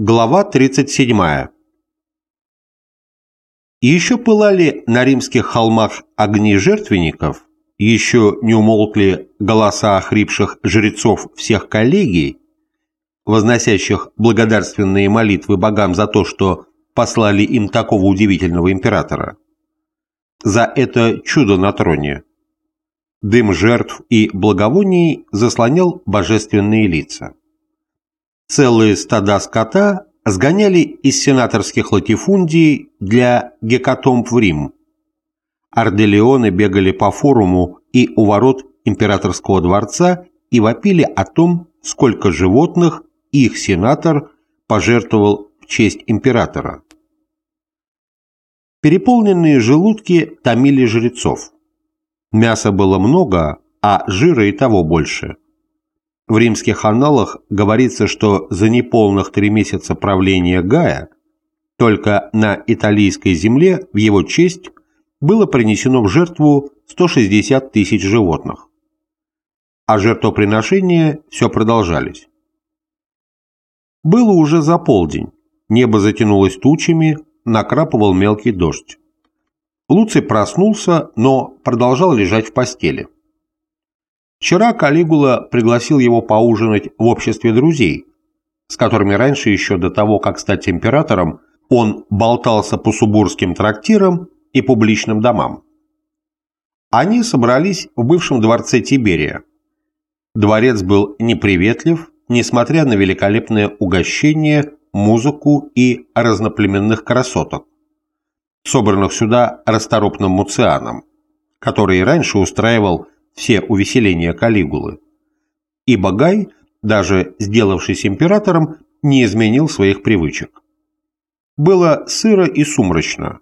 Глава 37. Еще пылали на римских холмах огни жертвенников, еще не умолкли голоса охрипших жрецов всех коллегий, возносящих благодарственные молитвы богам за то, что послали им такого удивительного императора. За это чудо на троне. Дым жертв и благовоний заслонял божественные лица. Целые стада скота сгоняли из сенаторских латифундий для гекатомб в Рим. Арделеоны бегали по форуму и у ворот императорского дворца и вопили о том, сколько животных их сенатор пожертвовал в честь императора. Переполненные желудки томили жрецов. Мяса было много, а жира и того больше – в римских аналах говорится, что за неполных три месяца правления Гая только на италийской земле в его честь было принесено в жертву 160 тысяч животных. А жертвоприношения все продолжались. Было уже за полдень, небо затянулось тучами, накрапывал мелкий дождь. Луций проснулся, но продолжал лежать в постели. Вчера Калигула пригласил его поужинать в обществе друзей, с которыми раньше еще до того, как стать императором, он болтался по субурским трактирам и публичным домам. Они собрались в бывшем дворце Тиберия. Дворец был неприветлив, несмотря на великолепное угощение, музыку и разноплеменных красоток, собранных сюда расторопным Муцианом, который раньше устраивал все увеселения Калигулы. И Багай, даже сделавшись императором, не изменил своих привычек. Было сыро и сумрачно.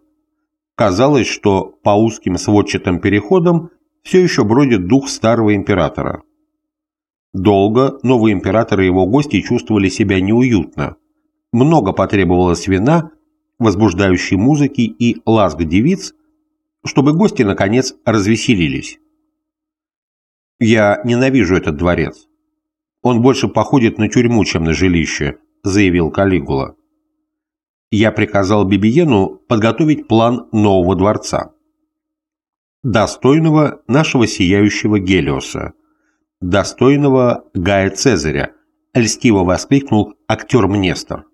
Казалось, что по узким сводчатым переходам все еще бродит дух старого императора. Долго новый император и его гости чувствовали себя неуютно. Много потребовалось вина, возбуждающей музыки и ласк девиц, чтобы гости, наконец, развеселились. «Я ненавижу этот дворец. Он больше походит на тюрьму, чем на жилище», – заявил Калигула. Я приказал Бибиену подготовить план нового дворца. Достойного нашего сияющего Гелиоса, достойного Гая Цезаря, льстиво воскликнул актер Мнестер.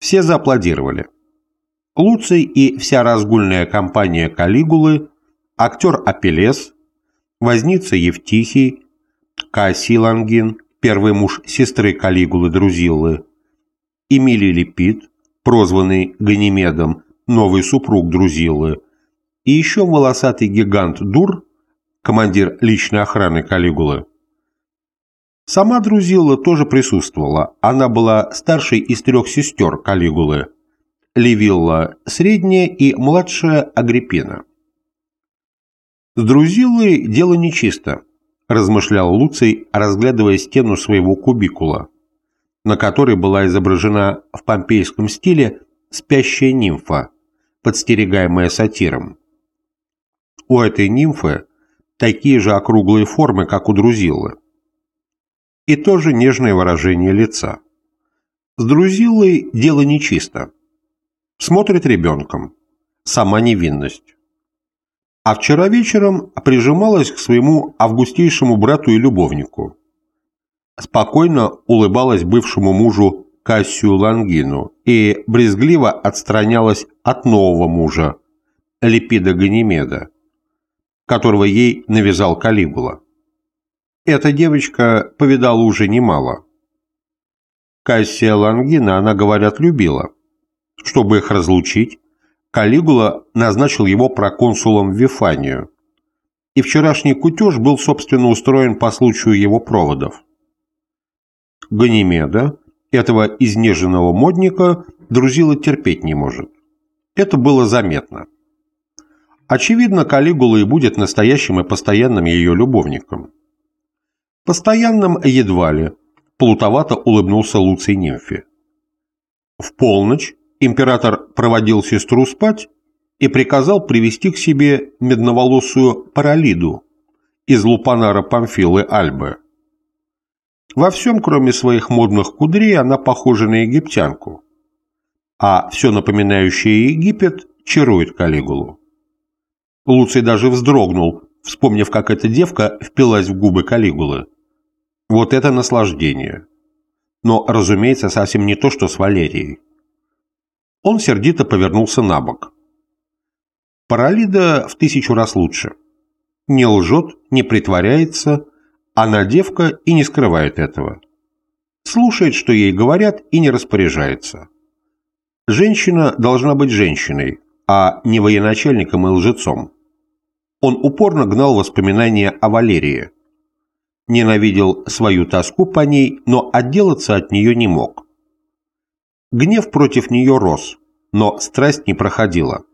Все зааплодировали. Луций и вся разгульная компания Калигулы, актер Апеллес, возница Евтихий, Кассий Лангин, первый муж сестры Калигулы Друзиллы, Эмилий Лепит, прозванный Ганимедом, новый супруг Друзиллы, и еще волосатый гигант Дур, командир личной охраны Калигулы. Сама Друзилла тоже присутствовала, она была старшей из трех сестер Калигулы, Левилла средняя и младшая Агриппина. «С Друзилой дело нечисто», – размышлял Луций, разглядывая стену своего кубикула, на которой была изображена в помпейском стиле спящая нимфа, подстерегаемая сатиром. У этой нимфы такие же округлые формы, как у Друзилы. И тоже нежное выражение лица. С Друзилой дело нечисто. Смотрит ребенком. Сама невинность а вчера вечером прижималась к своему августейшему брату и любовнику. Спокойно улыбалась бывшему мужу Кассию Лангину и брезгливо отстранялась от нового мужа, Липида Ганимеда, которого ей навязал Калигула. Эта девочка повидала уже немало. Кассия Лангина, она, говорят, любила. Чтобы их разлучить, Калигула назначил его проконсулом в Вифанию, и вчерашний кутеж был, собственно, устроен по случаю его проводов. Ганимеда, этого изнеженного модника, Друзила терпеть не может. Это было заметно. Очевидно, Калигула и будет настоящим и постоянным ее любовником. Постоянным едва ли, плутовато улыбнулся Луций Нимфе. В полночь император проводил сестру спать и приказал привести к себе медноволосую Паралиду из лупанара Памфилы Альбы. Во всем, кроме своих модных кудрей, она похожа на египтянку. А все напоминающее Египет чарует Калигулу. Луций даже вздрогнул, вспомнив, как эта девка впилась в губы Калигулы. Вот это наслаждение. Но, разумеется, совсем не то, что с Валерией. Он сердито повернулся на бок. Паралида в тысячу раз лучше. Не лжет, не притворяется, она девка и не скрывает этого. Слушает, что ей говорят, и не распоряжается. Женщина должна быть женщиной, а не военачальником и лжецом. Он упорно гнал воспоминания о Валерии. Ненавидел свою тоску по ней, но отделаться от нее не мог. Гнев против нее рос, но страсть не проходила.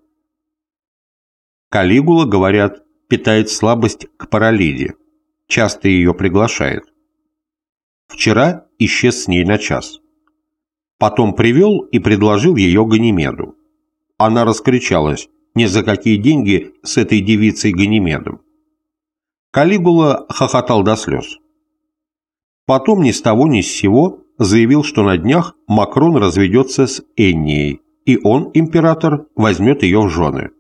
Калигула, говорят, питает слабость к паралиде часто ее приглашает. Вчера исчез с ней на час. Потом привел и предложил ее Ганимеду. Она раскричалась, ни за какие деньги с этой девицей Ганимедом. Калигула хохотал до слез. Потом ни с того ни с сего заявил, что на днях Макрон разведется с Эннией, и он, император, возьмет ее в жены.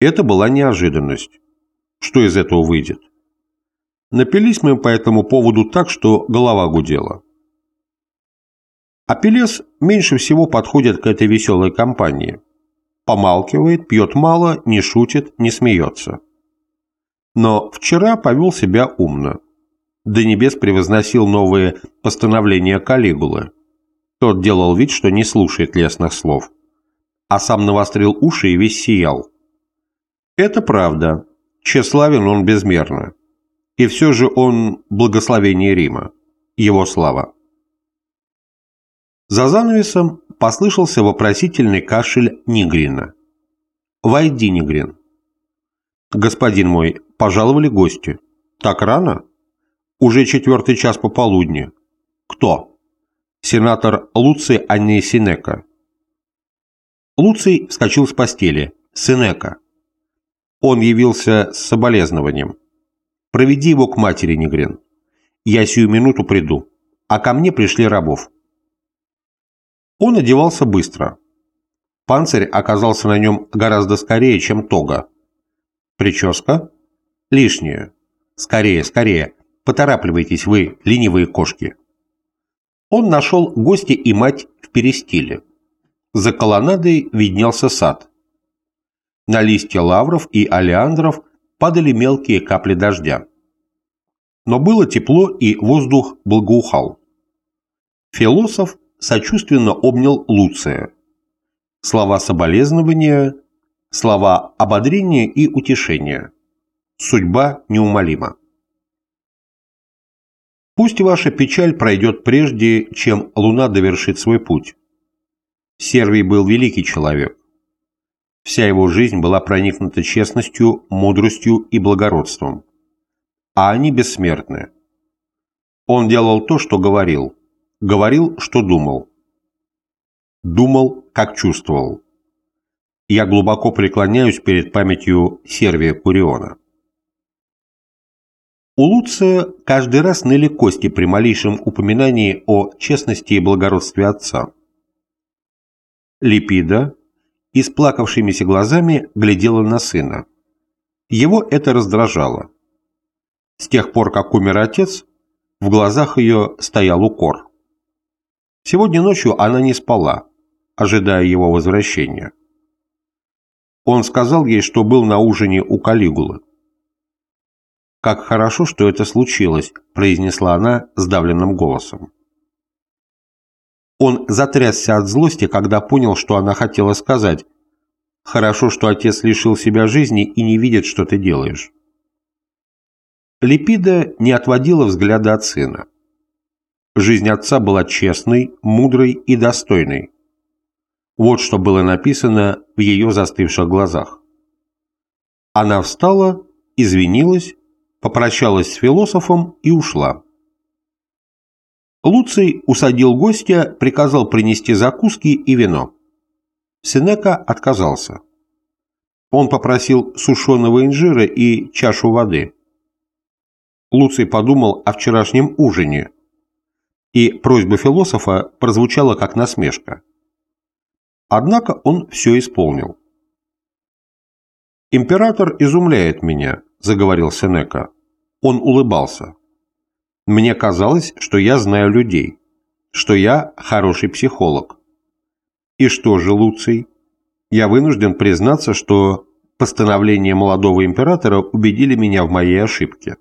Это была неожиданность. Что из этого выйдет? Напились мы по этому поводу так, что голова гудела. Апеллес меньше всего подходит к этой веселой компании. Помалкивает, пьет мало, не шутит, не смеется. Но вчера повел себя умно. До небес превозносил новые постановления Калигулы. Тот делал вид, что не слушает лесных слов. А сам навострил уши и весь сиял. Это правда. Тщеславен он безмерно. И все же он благословение Рима, его слава. За занавесом послышался вопросительный кашель Нигрина. «Войди, Нигрин». «Господин мой, пожаловали гости. Так рано? Уже четвертый час пополудни. Кто?» «Сенатор Луций Анни Синека». Луций вскочил с постели. «Синека». Он явился с соболезнованием. Проведи его к матери, Негрин. Я сию минуту приду. А ко мне пришли рабов. Он одевался быстро. Панцирь оказался на нем гораздо скорее, чем тога. Прическа? Лишняя. Скорее, скорее. Поторапливайтесь вы, ленивые кошки. Он нашел гостя и мать в перестиле. За колоннадой виднелся сад. На листья лавров и алиандров падали мелкие капли дождя. Но было тепло и воздух благоухал. Философ сочувственно обнял Луция. Слова соболезнования, слова ободрения и утешения. Судьба неумолима. Пусть ваша печаль пройдет прежде, чем луна довершит свой путь. Сервий был великий человек. Вся его жизнь была проникнута честностью, мудростью и благородством. А они бессмертны. Он делал то, что говорил. Говорил, что думал. Думал, как чувствовал. Я глубоко преклоняюсь перед памятью Сервия Куриона. У Луция каждый раз ныли кости при малейшем упоминании о честности и благородстве отца. Липида, и с плакавшимися глазами глядела на сына. Его это раздражало. С тех пор, как умер отец, в глазах ее стоял укор. Сегодня ночью она не спала, ожидая его возвращения. Он сказал ей, что был на ужине у Калигулы. «Как хорошо, что это случилось», – произнесла она сдавленным голосом. Он затрясся от злости, когда понял, что она хотела сказать. «Хорошо, что отец лишил себя жизни и не видит, что ты делаешь». Липида не отводила взгляда от сына. Жизнь отца была честной, мудрой и достойной. Вот что было написано в ее застывших глазах. Она встала, извинилась, попрощалась с философом и ушла. Луций усадил гостя, приказал принести закуски и вино. Сенека отказался. Он попросил сушеного инжира и чашу воды. Луций подумал о вчерашнем ужине, и просьба философа прозвучала как насмешка. Однако он все исполнил. «Император изумляет меня», — заговорил Сенека. Он улыбался. «Мне казалось, что я знаю людей, что я хороший психолог. И что же, Луций? Я вынужден признаться, что постановления молодого императора убедили меня в моей ошибке.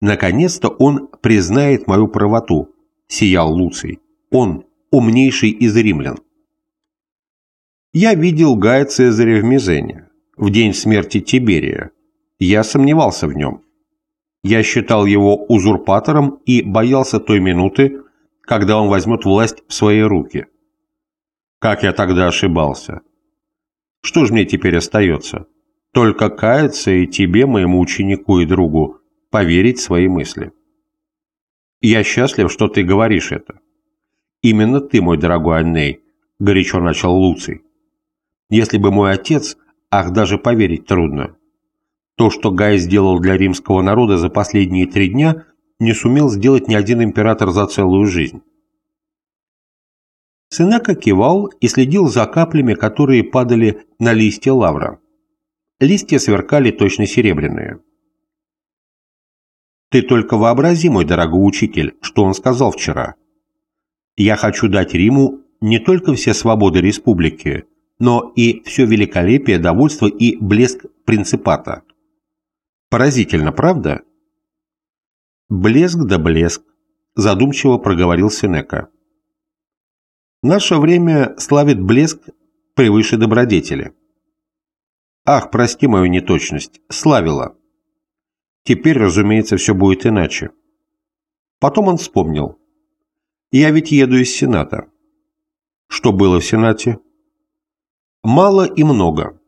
Наконец-то он признает мою правоту, сиял Луций. Он умнейший из римлян. Я видел Гая Цезаря в Мизене, в день смерти Тиберия. Я сомневался в нем. Я считал его узурпатором и боялся той минуты, когда он возьмет власть в свои руки. Как я тогда ошибался. Что же мне теперь остается? Только каяться и тебе, моему ученику и другу, поверить в свои мысли. Я счастлив, что ты говоришь это. Именно ты, мой дорогой Анней, горячо начал Луций. Если бы мой отец, ах, даже поверить трудно. То, что Гай сделал для римского народа за последние три дня, не сумел сделать ни один император за целую жизнь. Сенека кивал и следил за каплями, которые падали на листья лавра. Листья сверкали точно серебряные. «Ты только вообрази, мой дорогой учитель, что он сказал вчера. Я хочу дать Риму не только все свободы республики, но и все великолепие, довольство и блеск принципата. Поразительно, правда? Блеск да блеск, задумчиво проговорил Сенека. Наше время славит блеск превыше добродетели. Ах, прости мою неточность, славила. Теперь, разумеется, все будет иначе. Потом он вспомнил. Я ведь еду из Сената. Что было в Сенате? Мало и много.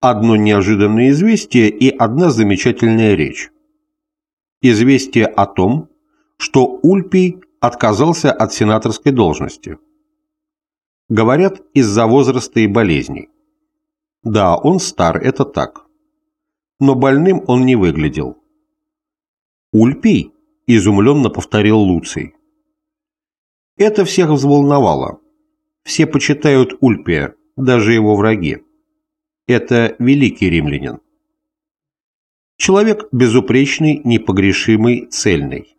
Одно неожиданное известие и одна замечательная речь. Известие о том, что Ульпий отказался от сенаторской должности. Говорят, из-за возраста и болезней. Да, он стар, это так. Но больным он не выглядел. «Ульпий?» – изумленно повторил Луций. Это всех взволновало. Все почитают Ульпия, даже его враги. Это великий римлянин. Человек безупречный, непогрешимый, цельный.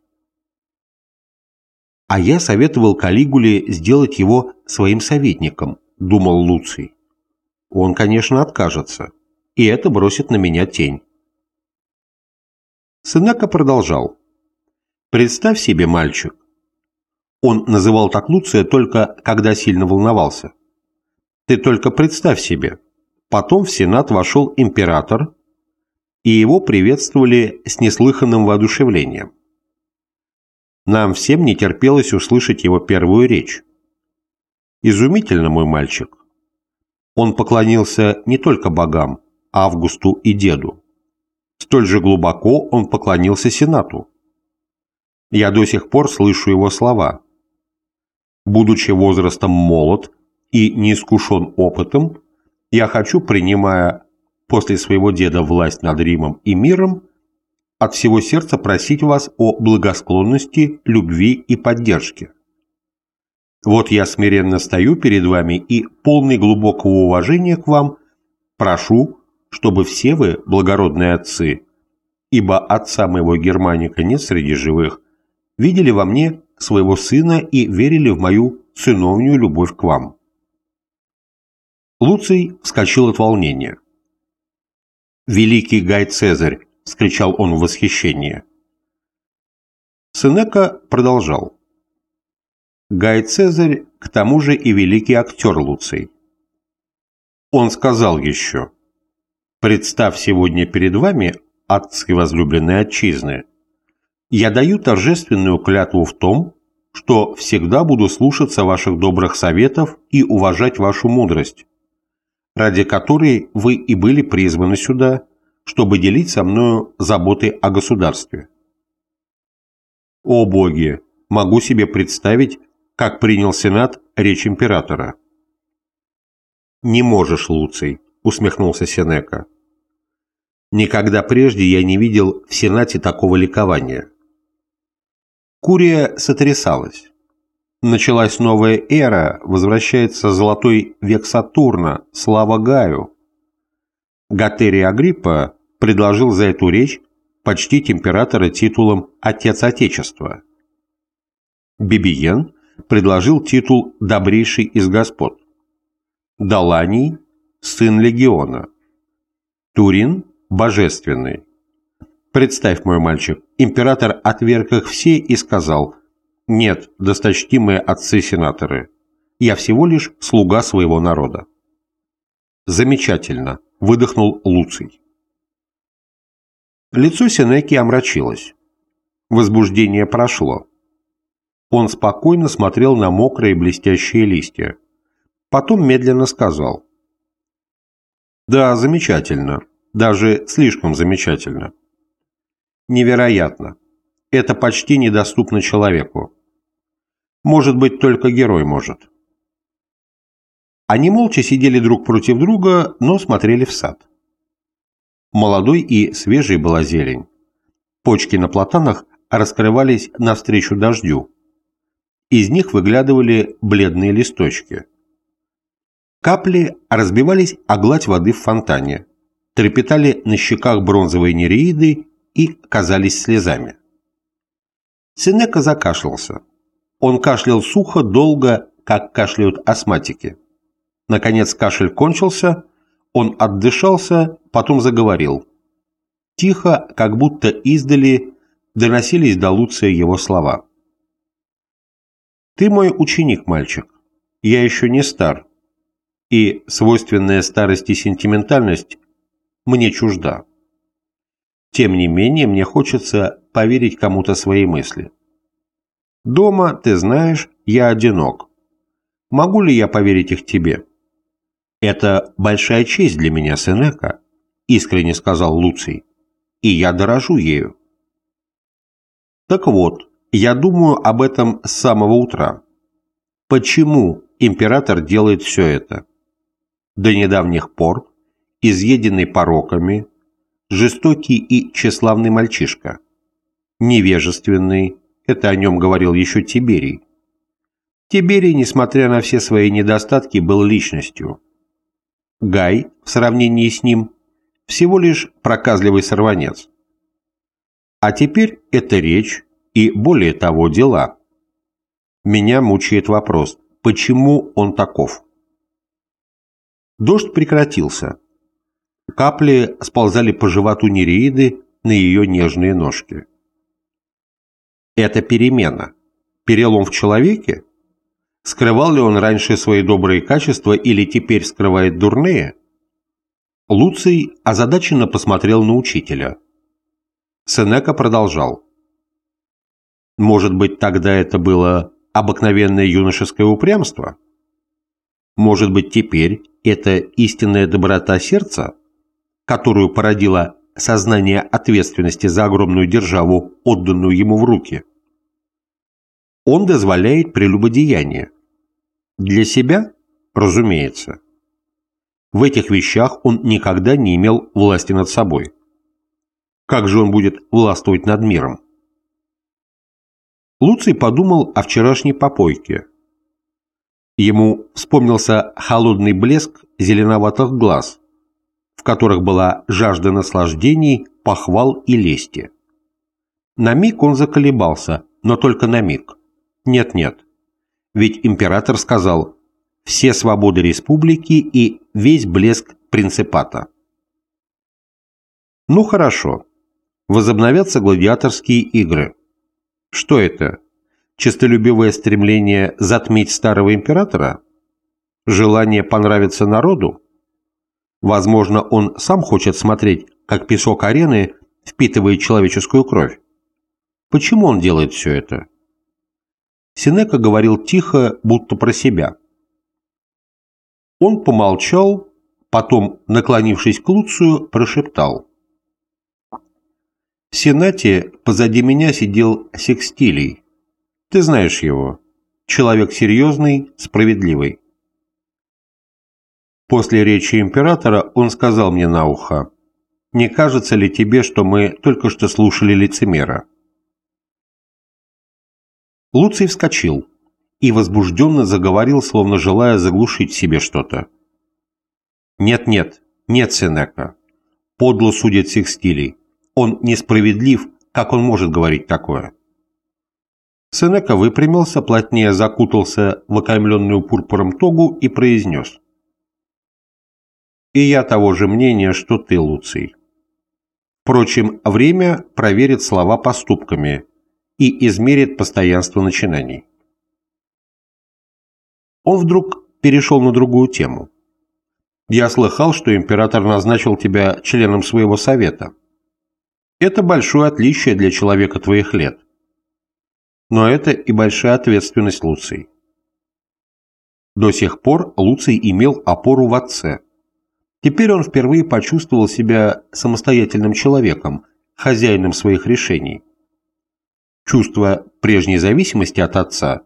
А я советовал Калигуле сделать его своим советником, думал Луций. Он, конечно, откажется, и это бросит на меня тень. Сенека продолжал. Представь себе, мальчик. Он называл так Луция только когда сильно волновался. Ты только представь себе. Потом в Сенат вошел император, и его приветствовали с неслыханным воодушевлением. Нам всем не терпелось услышать его первую речь. Изумительно, мой мальчик. Он поклонился не только богам, Августу и деду. Столь же глубоко он поклонился Сенату. Я до сих пор слышу его слова. Будучи возрастом молод, и не искушен опытом, я хочу, принимая после своего деда власть над Римом и миром, от всего сердца просить вас о благосклонности, любви и поддержке. Вот я смиренно стою перед вами и, полный глубокого уважения к вам, прошу, чтобы все вы, благородные отцы, ибо отца моего Германика нет среди живых, видели во мне своего сына и верили в мою сыновнюю любовь к вам. Луций вскочил от волнения. «Великий Гай Цезарь!» – вскричал он в восхищении. Сенека продолжал. Гай Цезарь к тому же и великий актер Луций. Он сказал еще, «Представь сегодня перед вами, отцы возлюбленной отчизны, я даю торжественную клятву в том, что всегда буду слушаться ваших добрых советов и уважать вашу мудрость, ради которой вы и были призваны сюда, чтобы делить со мною заботы о государстве. О боги, могу себе представить, как принял Сенат речь императора. «Не можешь, Луций», — усмехнулся Сенека. Никогда прежде я не видел в Сенате такого ликования. Курия сотрясалась. Началась новая эра, возвращается золотой век Сатурна, слава Гаю. Гатерий Агриппа предложил за эту речь почтить императора титулом «Отец Отечества». Бибиен предложил титул «Добрейший из господ». Даланий – сын легиона. Турин – божественный. Представь, мой мальчик, император отверг их все и сказал «Нет, досточтимые отцы-сенаторы, я всего лишь слуга своего народа». «Замечательно», – выдохнул Луций. Лицо Сенеки омрачилось. Возбуждение прошло. Он спокойно смотрел на мокрые блестящие листья. Потом медленно сказал. «Да, замечательно. Даже слишком замечательно. Невероятно. Это почти недоступно человеку. Может быть, только герой может». Они молча сидели друг против друга, но смотрели в сад. Молодой и свежей была зелень. Почки на платанах раскрывались навстречу дождю. Из них выглядывали бледные листочки. Капли разбивались о гладь воды в фонтане, трепетали на щеках бронзовые нереиды и казались слезами. Сенека закашлялся. Он кашлял сухо, долго, как кашляют астматики. Наконец кашель кончился, он отдышался, потом заговорил. Тихо, как будто издали, доносились до Луция его слова. «Ты мой ученик, мальчик. Я еще не стар. И свойственная старости сентиментальность мне чужда. Тем не менее, мне хочется поверить кому-то свои мысли. Дома, ты знаешь, я одинок. Могу ли я поверить их тебе?» «Это большая честь для меня, Сенека», — искренне сказал Луций, — «и я дорожу ею». Так вот, я думаю об этом с самого утра. Почему император делает все это? До недавних пор изъеденный пороками, жестокий и тщеславный мальчишка, невежественный, это о нем говорил еще Тиберий. Тиберий, несмотря на все свои недостатки, был личностью – Гай, в сравнении с ним, всего лишь проказливый сорванец. А теперь это речь и, более того, дела. Меня мучает вопрос, почему он таков? Дождь прекратился. Капли сползали по животу Нереиды на ее нежные ножки. Это перемена. Перелом в человеке? Скрывал ли он раньше свои добрые качества или теперь скрывает дурные? Луций озадаченно посмотрел на учителя. Сенека продолжал. Может быть, тогда это было обыкновенное юношеское упрямство? Может быть, теперь это истинная доброта сердца, которую породило сознание ответственности за огромную державу, отданную ему в руки? Он дозволяет прелюбодеяние. Для себя, разумеется. В этих вещах он никогда не имел власти над собой. Как же он будет властвовать над миром? Луций подумал о вчерашней попойке. Ему вспомнился холодный блеск зеленоватых глаз, которых была жажда наслаждений, похвал и лести. На миг он заколебался, но только на миг. Нет-нет. Ведь император сказал «все свободы республики и весь блеск принципата». Ну хорошо. Возобновятся гладиаторские игры. Что это? Честолюбивое стремление затмить старого императора? Желание понравиться народу? Возможно, он сам хочет смотреть, как песок арены впитывает человеческую кровь. Почему он делает все это? Синека говорил тихо, будто про себя. Он помолчал, потом, наклонившись к Луцию, прошептал. В Сенате позади меня сидел Секстилий. Ты знаешь его. Человек серьезный, справедливый. После речи императора он сказал мне на ухо, Не кажется ли тебе, что мы только что слушали лицемера?» Луций вскочил и возбужденно заговорил, словно желая заглушить себе что-то. «Нет-нет, нет, Сенека. Подло всех стилей. Он несправедлив, как он может говорить такое?» Сенека выпрямился, плотнее закутался в окаймленную пурпуром тогу и произнес. «И я того же мнения, что ты, Луций. Впрочем, время проверит слова поступками и измерит постоянство начинаний. Он вдруг перешел на другую тему. «Я слыхал, что император назначил тебя членом своего совета. Это большое отличие для человека твоих лет. Но это и большая ответственность Луций. До сих пор Луций имел опору в отце – Теперь он впервые почувствовал себя самостоятельным человеком, хозяином своих решений. Чувство прежней зависимости от отца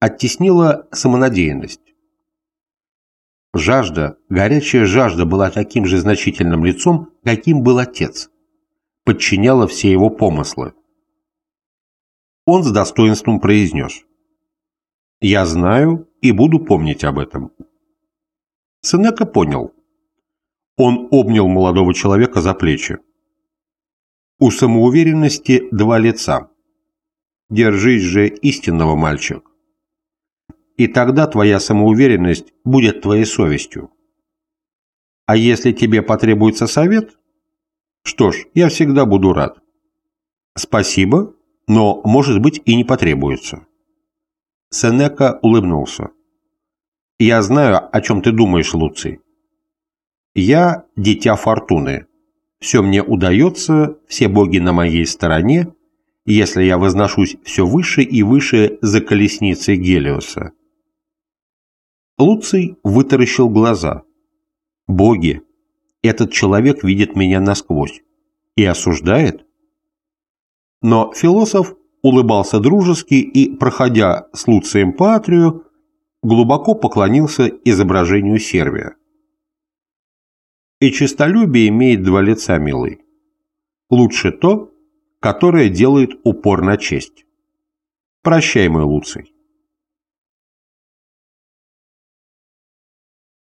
оттеснило самонадеянность. Жажда, горячая жажда была таким же значительным лицом, каким был отец, подчиняла все его помыслы. Он с достоинством произнес «Я знаю и буду помнить об этом». Сенека понял – он обнял молодого человека за плечи. У самоуверенности два лица. Держись же истинного, мальчик. И тогда твоя самоуверенность будет твоей совестью. А если тебе потребуется совет? Что ж, я всегда буду рад. Спасибо, но, может быть, и не потребуется. Сенека улыбнулся. Я знаю, о чем ты думаешь, Луций. Я – дитя фортуны. Все мне удается, все боги на моей стороне, если я возношусь все выше и выше за колесницей Гелиоса. Луций вытаращил глаза. «Боги! Этот человек видит меня насквозь и осуждает?» Но философ улыбался дружески и, проходя с Луцием Патрию, глубоко поклонился изображению Сервия. И честолюбие имеет два лица, милый. Лучше то, которое делает упор на честь. Прощай, мой Луций.